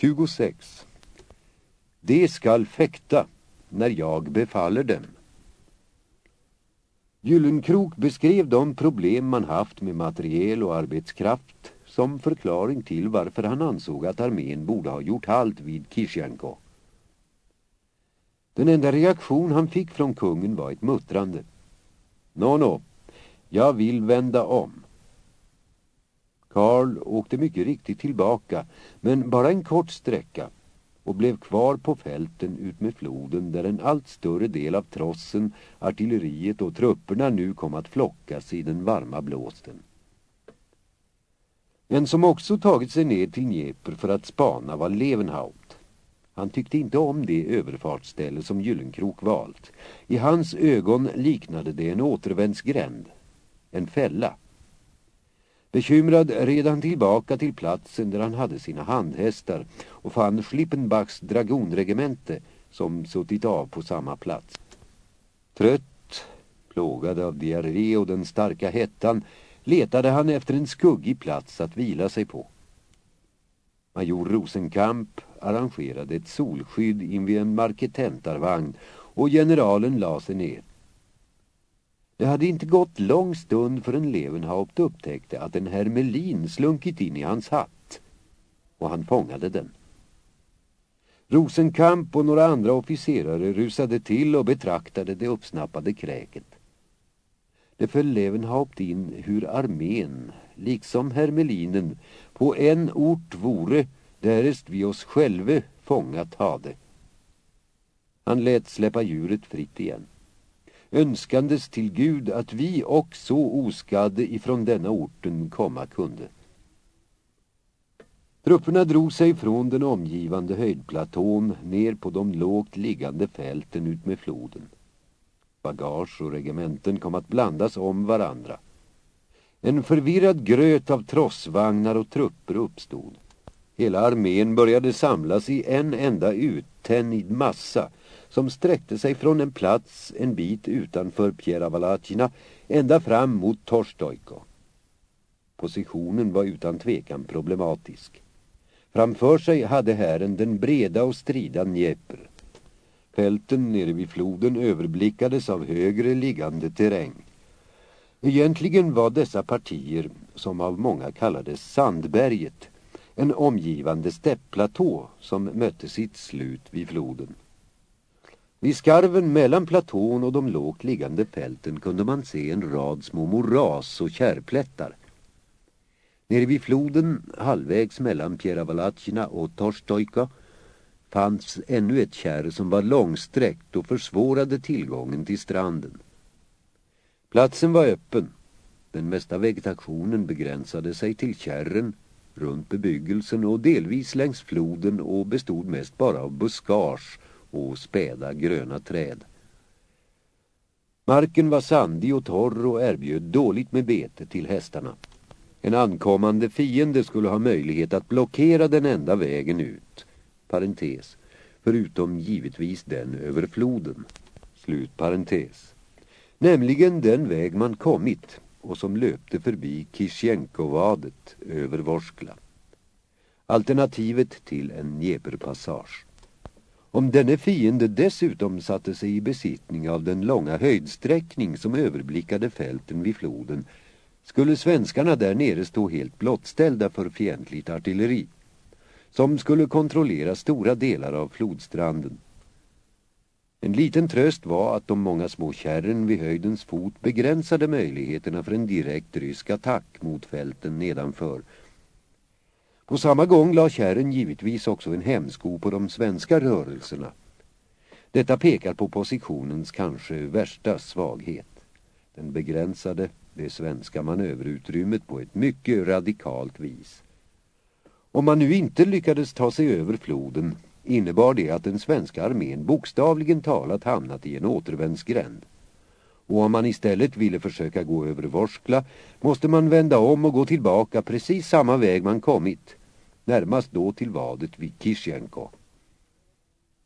26. De skall fäkta när jag befaller dem. Gyllenkrok beskrev de problem man haft med materiel och arbetskraft som förklaring till varför han ansåg att armén borde ha gjort halt vid Kishenko. Den enda reaktion han fick från kungen var ett muttrande. Nå, nå, jag vill vända om. Karl åkte mycket riktigt tillbaka, men bara en kort sträcka och blev kvar på fälten ut med floden där en allt större del av trossen, artilleriet och trupperna nu kom att flockas i den varma blåsten. En som också tagit sig ner till Dnepr för att spana var Levenhaut. Han tyckte inte om det överfartsställe som Gyllenkrok valt. I hans ögon liknade det en återvändsgränd, en fälla. Bekymrad red han tillbaka till platsen där han hade sina handhästar och fann Schlippenbachs dragonregemente som suttit av på samma plats. Trött, plågad av diarré och den starka hettan letade han efter en skuggig plats att vila sig på. Major Rosenkamp arrangerade ett solskydd invid en marketentarvagn och generalen la sig ner. Det hade inte gått lång stund förrän Levenhaupt upptäckte att en hermelin slunkit in i hans hatt och han fångade den. Rosenkamp och några andra officerare rusade till och betraktade det uppsnappade kräket. Det föll Levenhaupt in hur armén, liksom hermelinen, på en ort vore därest vi oss själva fångat hade. Han lät släppa djuret fritt igen önskandes till Gud att vi också oskadde ifrån denna orten komma kunde. Trupperna drog sig från den omgivande höjdplatån ner på de lågt liggande fälten ut med floden. Bagage och regementen kom att blandas om varandra. En förvirrad gröt av trossvagnar och trupper uppstod. Hela armén började samlas i en enda uttänjd massa som sträckte sig från en plats en bit utanför Pieravalatjina ända fram mot Torstojko. Positionen var utan tvekan problematisk. Framför sig hade hären den breda och strida Dnepr. Fälten nere vid floden överblickades av högre liggande terräng. Egentligen var dessa partier, som av många kallades Sandberget, en omgivande stäppplatå som mötte sitt slut vid floden. Vid skarven mellan platån och de lågt liggande fälten kunde man se en rad små moras och kärplättar. Nere vid floden, halvvägs mellan Pieravalatjina och Torstojka, fanns ännu ett kärr som var långsträckt och försvårade tillgången till stranden. Platsen var öppen. Den mesta vegetationen begränsade sig till kärren, runt bebyggelsen och delvis längs floden och bestod mest bara av buskage och späda gröna träd. Marken var sandig och torr och erbjöd dåligt med bete till hästarna. En ankommande fiende skulle ha möjlighet att blockera den enda vägen ut. Parentes. Förutom givetvis den över floden. Slut parentes. Nämligen den väg man kommit och som löpte förbi Kishenkovadet över Vorskla. Alternativet till en Dnepr-passage. Om denne fiende dessutom satte sig i besittning av den långa höjdsträckning som överblickade fälten vid floden skulle svenskarna där nere stå helt blottställda för fientligt artilleri som skulle kontrollera stora delar av flodstranden. En liten tröst var att de många små kärren vid höjdens fot begränsade möjligheterna för en direkt rysk attack mot fälten nedanför på samma gång la kärren givetvis också en hämsko på de svenska rörelserna. Detta pekar på positionens kanske värsta svaghet. Den begränsade det svenska manöverutrymmet på ett mycket radikalt vis. Om man nu inte lyckades ta sig över floden innebar det att den svenska armén bokstavligen talat hamnat i en återvändsgränd. Och om man istället ville försöka gå över Vorskla måste man vända om och gå tillbaka precis samma väg man kommit närmast då till vadet vid Kishenko.